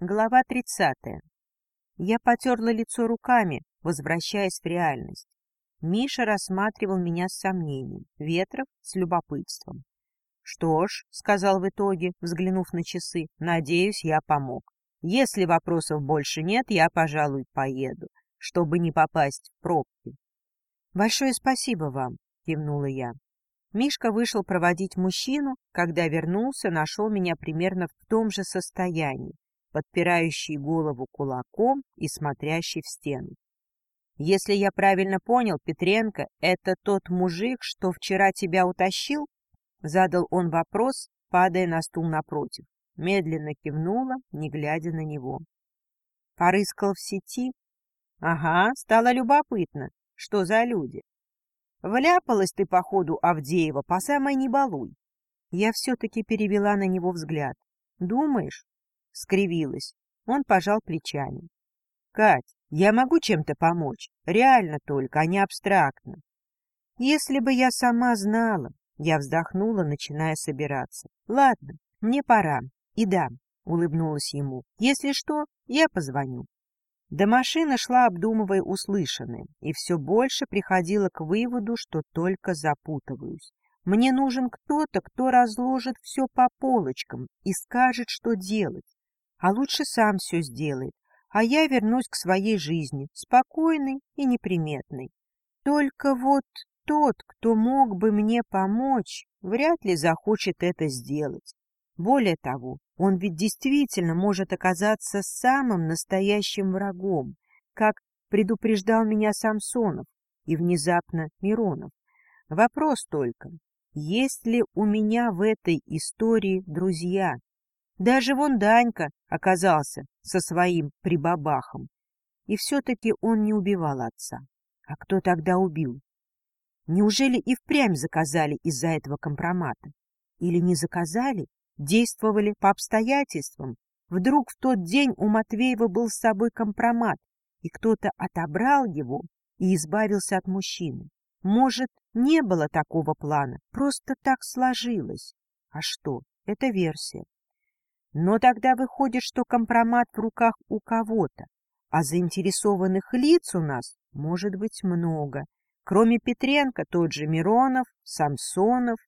Глава тридцатая. Я потерла лицо руками, возвращаясь в реальность. Миша рассматривал меня с сомнением, Ветров — с любопытством. — Что ж, — сказал в итоге, взглянув на часы, — надеюсь, я помог. Если вопросов больше нет, я, пожалуй, поеду, чтобы не попасть в пробки. — Большое спасибо вам, — кивнула я. Мишка вышел проводить мужчину, когда вернулся, нашел меня примерно в том же состоянии, подпирающий голову кулаком и смотрящий в стену. «Если я правильно понял, Петренко — это тот мужик, что вчера тебя утащил?» Задал он вопрос, падая на стул напротив. Медленно кивнула, не глядя на него. Порыскал в сети. «Ага, стало любопытно. Что за люди?» «Вляпалась ты, походу, Авдеева, по самой не балуй». Я все-таки перевела на него взгляд. «Думаешь?» Скривилась. Он пожал плечами. — Кать, я могу чем-то помочь? Реально только, а не абстрактно. — Если бы я сама знала... Я вздохнула, начиная собираться. — Ладно, мне пора. И да, — улыбнулась ему. — Если что, я позвоню. До машины шла, обдумывая услышанное, и все больше приходила к выводу, что только запутываюсь. Мне нужен кто-то, кто разложит все по полочкам и скажет, что делать а лучше сам все сделает, а я вернусь к своей жизни, спокойной и неприметной. Только вот тот, кто мог бы мне помочь, вряд ли захочет это сделать. Более того, он ведь действительно может оказаться самым настоящим врагом, как предупреждал меня Самсонов и внезапно Миронов. Вопрос только, есть ли у меня в этой истории друзья? Даже вон Данька оказался со своим прибабахом. И все-таки он не убивал отца. А кто тогда убил? Неужели и впрямь заказали из-за этого компромата? Или не заказали, действовали по обстоятельствам? Вдруг в тот день у Матвеева был с собой компромат, и кто-то отобрал его и избавился от мужчины. Может, не было такого плана, просто так сложилось. А что? Это версия. Но тогда выходит, что компромат в руках у кого-то, а заинтересованных лиц у нас может быть много. Кроме Петренко, тот же Миронов, Самсонов.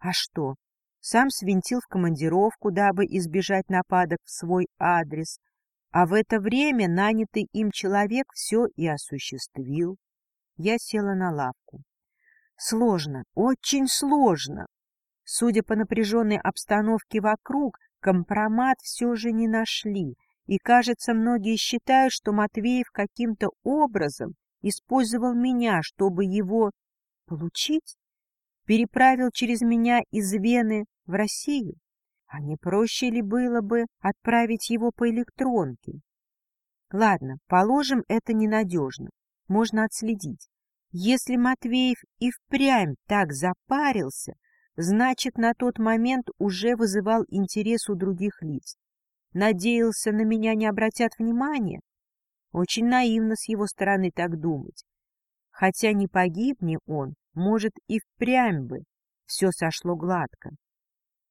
А что? Сам свинтил в командировку, дабы избежать нападок в свой адрес, а в это время нанятый им человек все и осуществил. Я села на лавку. Сложно, очень сложно. Судя по напряженной обстановке вокруг, Компромат все же не нашли, и, кажется, многие считают, что Матвеев каким-то образом использовал меня, чтобы его получить, переправил через меня из Вены в Россию. А не проще ли было бы отправить его по электронке? Ладно, положим, это ненадежно, можно отследить. Если Матвеев и впрямь так запарился, Значит, на тот момент уже вызывал интерес у других лиц. Надеялся, на меня не обратят внимания? Очень наивно с его стороны так думать. Хотя не погибни он, может, и впрямь бы все сошло гладко.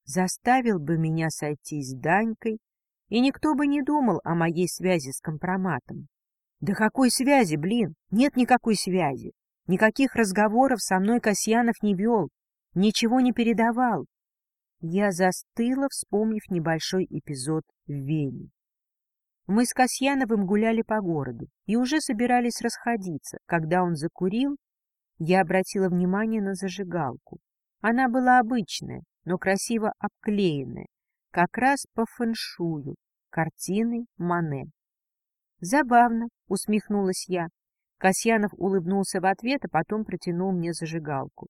Заставил бы меня сойти с Данькой, и никто бы не думал о моей связи с компроматом. Да какой связи, блин? Нет никакой связи. Никаких разговоров со мной Касьянов не вел, ничего не передавал. Я застыла, вспомнив небольшой эпизод в Вене. Мы с Касьяновым гуляли по городу и уже собирались расходиться. Когда он закурил, я обратила внимание на зажигалку. Она была обычная, но красиво обклеенная, как раз по фэншую, картины Мане. «Забавно», — усмехнулась я. Касьянов улыбнулся в ответ, а потом протянул мне зажигалку.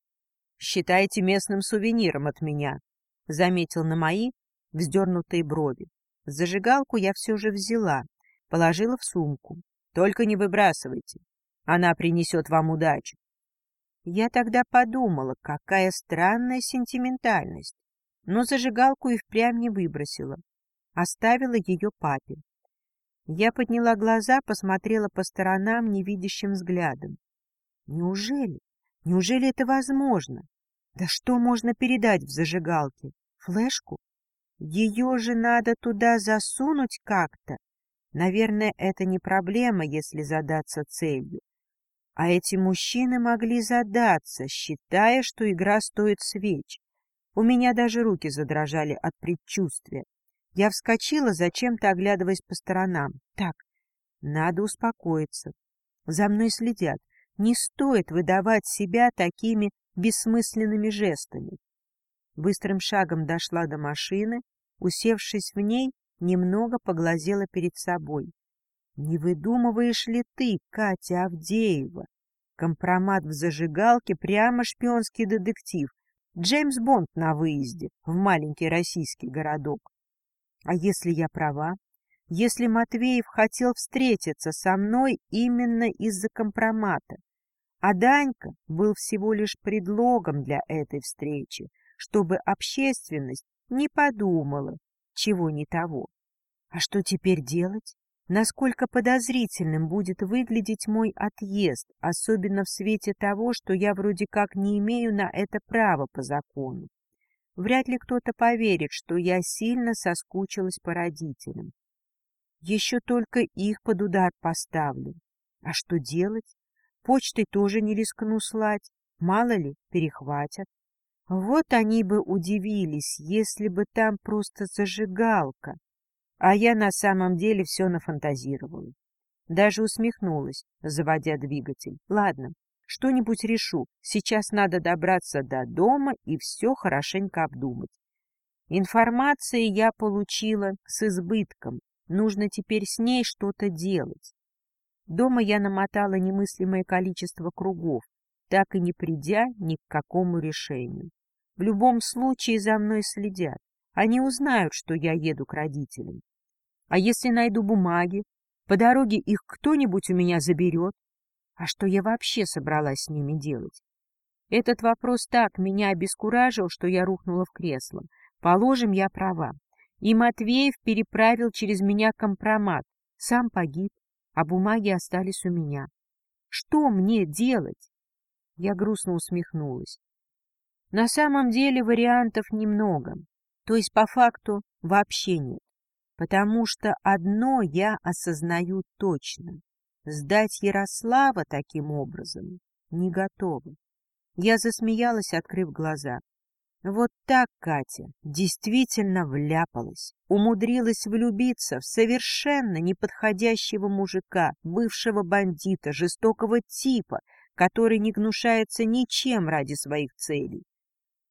Считайте местным сувениром от меня, — заметил на мои вздернутые брови. Зажигалку я все же взяла, положила в сумку. Только не выбрасывайте, она принесет вам удачу. Я тогда подумала, какая странная сентиментальность, но зажигалку и впрямь не выбросила, оставила ее папе. Я подняла глаза, посмотрела по сторонам невидящим взглядом. Неужели? Неужели это возможно? Да что можно передать в зажигалке? Флешку? Ее же надо туда засунуть как-то. Наверное, это не проблема, если задаться целью. А эти мужчины могли задаться, считая, что игра стоит свеч. У меня даже руки задрожали от предчувствия. Я вскочила, зачем-то оглядываясь по сторонам. Так, надо успокоиться. За мной следят. Не стоит выдавать себя такими бессмысленными жестами. Быстрым шагом дошла до машины, усевшись в ней, немного поглазела перед собой. Не выдумываешь ли ты, Катя Авдеева? Компромат в зажигалке, прямо шпионский детектив. Джеймс Бонд на выезде в маленький российский городок. А если я права? Если Матвеев хотел встретиться со мной именно из-за компромата, а Данька был всего лишь предлогом для этой встречи, чтобы общественность не подумала, чего не того. А что теперь делать? Насколько подозрительным будет выглядеть мой отъезд, особенно в свете того, что я вроде как не имею на это права по закону. Вряд ли кто-то поверит, что я сильно соскучилась по родителям. Еще только их под удар поставлю. А что делать? Почтой тоже не рискну слать. Мало ли, перехватят. Вот они бы удивились, если бы там просто зажигалка. А я на самом деле все нафантазировала. Даже усмехнулась, заводя двигатель. Ладно, что-нибудь решу. Сейчас надо добраться до дома и все хорошенько обдумать. Информации я получила с избытком. Нужно теперь с ней что-то делать. Дома я намотала немыслимое количество кругов, так и не придя ни к какому решению. В любом случае за мной следят. Они узнают, что я еду к родителям. А если найду бумаги, по дороге их кто-нибудь у меня заберет? А что я вообще собралась с ними делать? Этот вопрос так меня обескуражил, что я рухнула в кресло. Положим, я права. И Матвеев переправил через меня компромат. Сам погиб, а бумаги остались у меня. Что мне делать? Я грустно усмехнулась. На самом деле вариантов немного, то есть по факту вообще нет, потому что одно я осознаю точно. Сдать Ярослава таким образом не готова. Я засмеялась, открыв глаза. Вот так Катя действительно вляпалась, умудрилась влюбиться в совершенно неподходящего мужика, бывшего бандита, жестокого типа, который не гнушается ничем ради своих целей.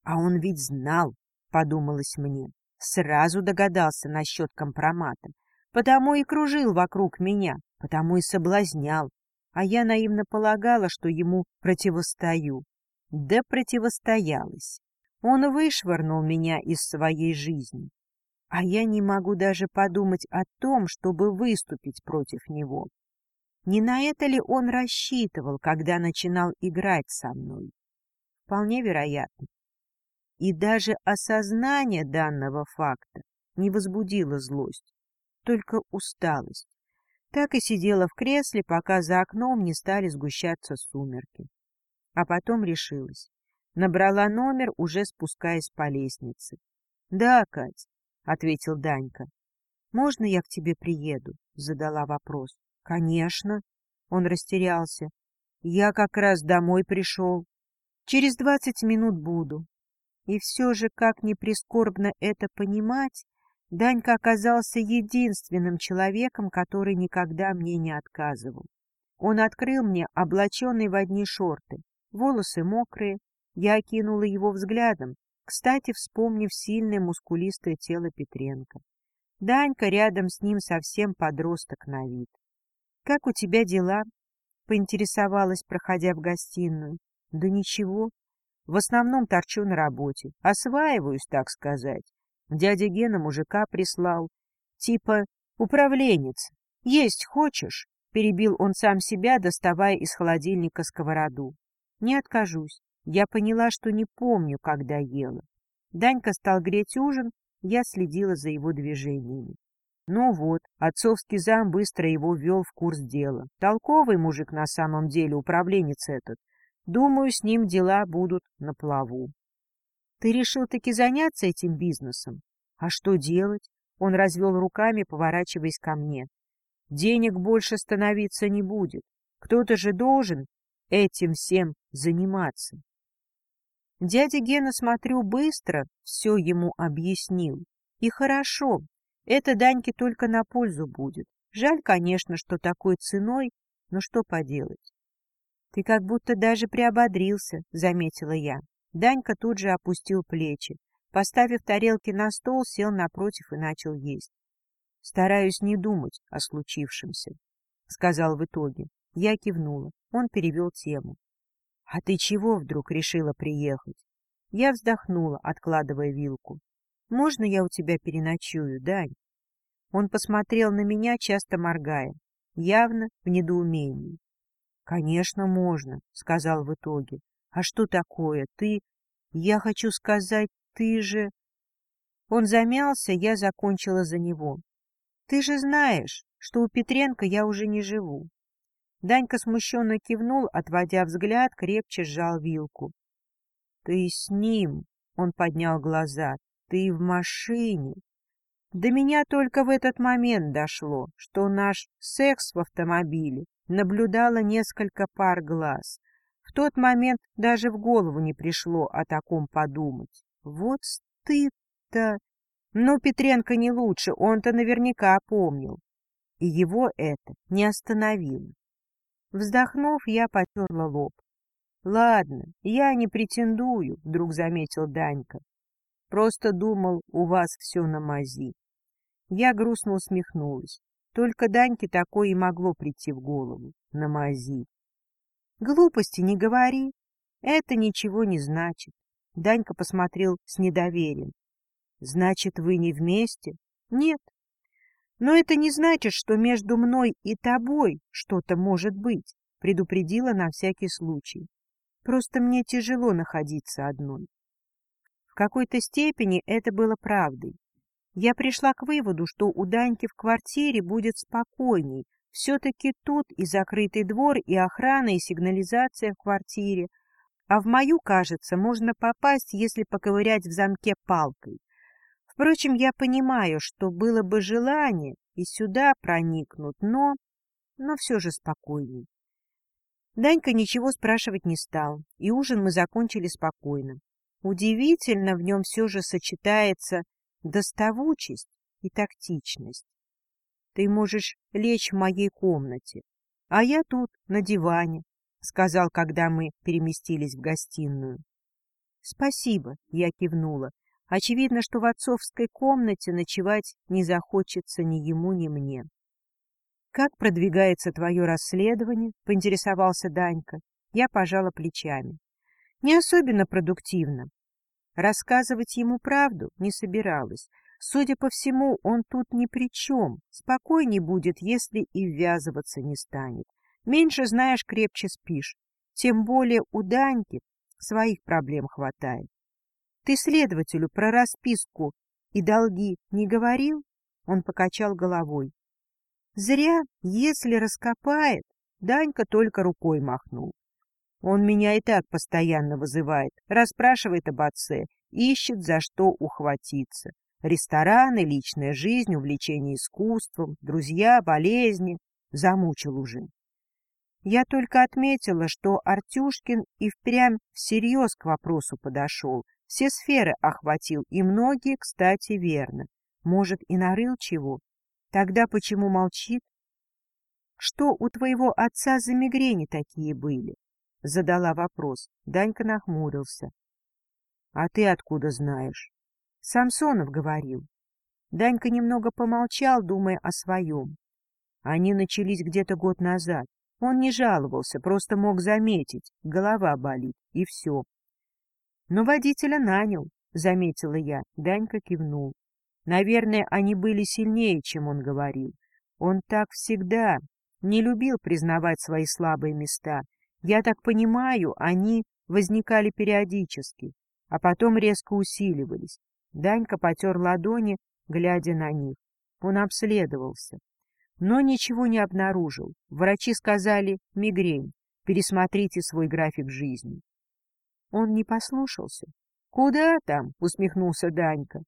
А он ведь знал, подумалось мне, сразу догадался насчет компромата, потому и кружил вокруг меня, потому и соблазнял, а я наивно полагала, что ему противостою. Да противостоялась. Он вышвырнул меня из своей жизни, а я не могу даже подумать о том, чтобы выступить против него. Не на это ли он рассчитывал, когда начинал играть со мной? Вполне вероятно. И даже осознание данного факта не возбудило злость, только усталость. Так и сидела в кресле, пока за окном не стали сгущаться сумерки. А потом решилась. Набрала номер, уже спускаясь по лестнице. — Да, Кать, — ответил Данька. — Можно я к тебе приеду? — задала вопрос. — Конечно. Он растерялся. — Я как раз домой пришел. Через двадцать минут буду. И все же, как ни прискорбно это понимать, Данька оказался единственным человеком, который никогда мне не отказывал. Он открыл мне облаченные в одни шорты, волосы мокрые, я окинула его взглядом, кстати, вспомнив сильное мускулистое тело Петренко. Данька рядом с ним совсем подросток на вид. — Как у тебя дела? — поинтересовалась, проходя в гостиную. — Да ничего. В основном торчу на работе. Осваиваюсь, так сказать. Дядя Гена мужика прислал. Типа управленец. Есть хочешь? Перебил он сам себя, доставая из холодильника сковороду. Не откажусь. Я поняла, что не помню, когда ела. Данька стал греть ужин, я следила за его движениями. Ну вот, отцовский зам быстро его ввел в курс дела. Толковый мужик на самом деле, управленец этот. Думаю, с ним дела будут на плаву. Ты решил таки заняться этим бизнесом? А что делать? Он развел руками, поворачиваясь ко мне. Денег больше становиться не будет. Кто-то же должен этим всем заниматься. Дядя Гена, смотрю, быстро все ему объяснил. И хорошо, это Даньке только на пользу будет. Жаль, конечно, что такой ценой, но что поделать. Ты как будто даже приободрился, заметила я. Данька тут же опустил плечи. Поставив тарелки на стол, сел напротив и начал есть. Стараюсь не думать о случившемся, — сказал в итоге. Я кивнула. Он перевел тему. — А ты чего вдруг решила приехать? Я вздохнула, откладывая вилку. — Можно я у тебя переночую, Дань? Он посмотрел на меня, часто моргая, явно в недоумении. — Конечно, можно, — сказал в итоге. — А что такое? Ты... Я хочу сказать, ты же... Он замялся, я закончила за него. Ты же знаешь, что у Петренко я уже не живу. Данька смущенно кивнул, отводя взгляд, крепче сжал вилку. — Ты с ним, — он поднял глаза, — ты в машине. До меня только в этот момент дошло, что наш секс в автомобиле наблюдало несколько пар глаз. В тот момент даже в голову не пришло о таком подумать. Вот стыд-то! Но Петренко не лучше, он-то наверняка помнил. И его это не остановило. Вздохнув, я потерла лоб. — Ладно, я не претендую, — вдруг заметил Данька. — Просто думал, у вас все на мази. Я грустно усмехнулась. Только Даньке такое и могло прийти в голову. На мази. — Глупости не говори. Это ничего не значит. Данька посмотрел с недоверием. Значит, вы не вместе? Нет. Но это не значит, что между мной и тобой что-то может быть, предупредила на всякий случай. Просто мне тяжело находиться одной. В какой-то степени это было правдой. Я пришла к выводу, что у Даньки в квартире будет спокойней. Все-таки тут и закрытый двор, и охрана, и сигнализация в квартире. А в мою, кажется, можно попасть, если поковырять в замке палкой. Впрочем, я понимаю, что было бы желание и сюда проникнут, но... но все же спокойней. Данька ничего спрашивать не стал, и ужин мы закончили спокойно. Удивительно, в нем все же сочетается доставучесть и тактичность. Ты можешь лечь в моей комнате, а я тут, на диване, — сказал, когда мы переместились в гостиную. — Спасибо, — я кивнула, Очевидно, что в отцовской комнате ночевать не захочется ни ему, ни мне. — Как продвигается твое расследование? — поинтересовался Данька. Я пожала плечами. — Не особенно продуктивно. Рассказывать ему правду не собиралась. Судя по всему, он тут ни при чем. Спокойней будет, если и ввязываться не станет. Меньше знаешь, крепче спишь. Тем более у Даньки своих проблем хватает. Ты следователю про расписку и долги не говорил? Он покачал головой. Зря, если раскопает, Данька только рукой махнул. Он меня и так постоянно вызывает, расспрашивает об отце, ищет за что ухватиться. Рестораны, личная жизнь, увлечение искусством, друзья, болезни. Замучил уже. Я только отметила, что Артюшкин и впрямь всерьез к вопросу подошел, все сферы охватил, и многие, кстати, верно. Может, и нарыл чего? Тогда почему молчит? Что у твоего отца за мигрени такие были? Задала вопрос. Данька нахмурился. А ты откуда знаешь? Самсонов говорил. Данька немного помолчал, думая о своем. Они начались где-то год назад. Он не жаловался, просто мог заметить, голова болит, и все. Но водителя нанял, заметила я. Данька кивнул. Наверное, они были сильнее, чем он говорил. Он так всегда не любил признавать свои слабые места. Я так понимаю, они возникали периодически, а потом резко усиливались. Данька потер ладони, глядя на них. Он обследовался, но ничего не обнаружил. Врачи сказали «мигрень». Пересмотрите свой график жизни. Он не послушался. — Куда там? — усмехнулся Данька.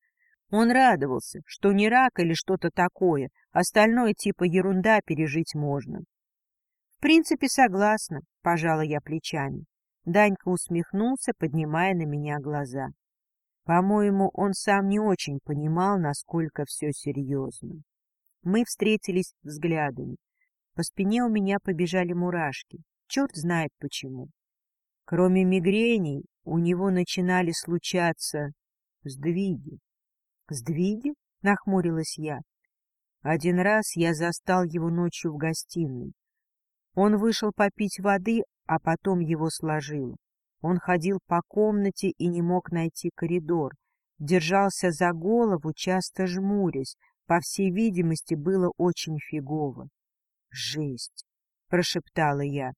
Он радовался, что не рак или что-то такое, остальное типа ерунда пережить можно. — В принципе, согласна, — пожала я плечами. Данька усмехнулся, поднимая на меня глаза. По-моему, он сам не очень понимал, насколько все серьезно. Мы встретились взглядами. По спине у меня побежали мурашки. Черт знает почему. Кроме мигрений, у него начинали случаться сдвиги. «Сдвиги?» — нахмурилась я. Один раз я застал его ночью в гостиной. Он вышел попить воды, а потом его сложило. Он ходил по комнате и не мог найти коридор. Держался за голову, часто жмурясь. По всей видимости, было очень фигово. «Жесть!» — прошептала я.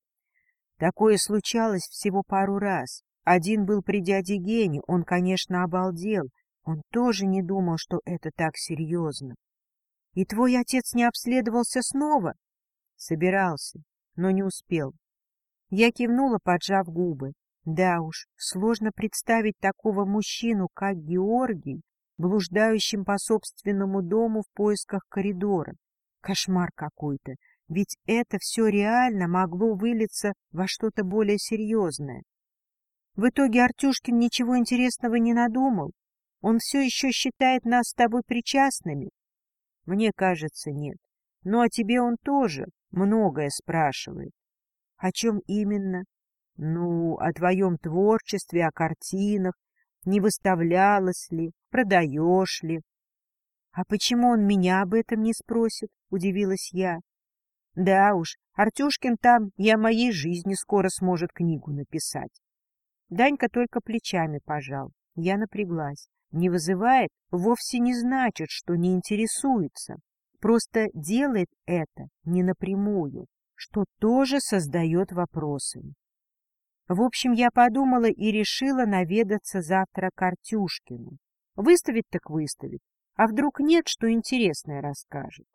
Такое случалось всего пару раз. Один был при дяде Гене, он, конечно, обалдел, он тоже не думал, что это так серьезно. — И твой отец не обследовался снова? — Собирался, но не успел. Я кивнула, поджав губы. Да уж, сложно представить такого мужчину, как Георгий, блуждающим по собственному дому в поисках коридора. Кошмар какой-то, ведь это все реально могло вылиться во что-то более серьезное. В итоге Артюшкин ничего интересного не надумал, он все еще считает нас с тобой причастными? Мне кажется, нет. Ну, а тебе он тоже многое спрашивает. О чем именно? Ну, о твоем творчестве, о картинах, не выставлялась ли, продаешь ли. А почему он меня об этом не спросит? Удивилась я. Да уж, Артюшкин там и о моей жизни скоро сможет книгу написать. Данька только плечами пожал. Я напряглась не вызывает, вовсе не значит, что не интересуется. Просто делает это не напрямую, что тоже создает вопросы. В общем, я подумала и решила наведаться завтра к Артюшкину. Выставить так выставить, а вдруг нет, что интересное расскажет.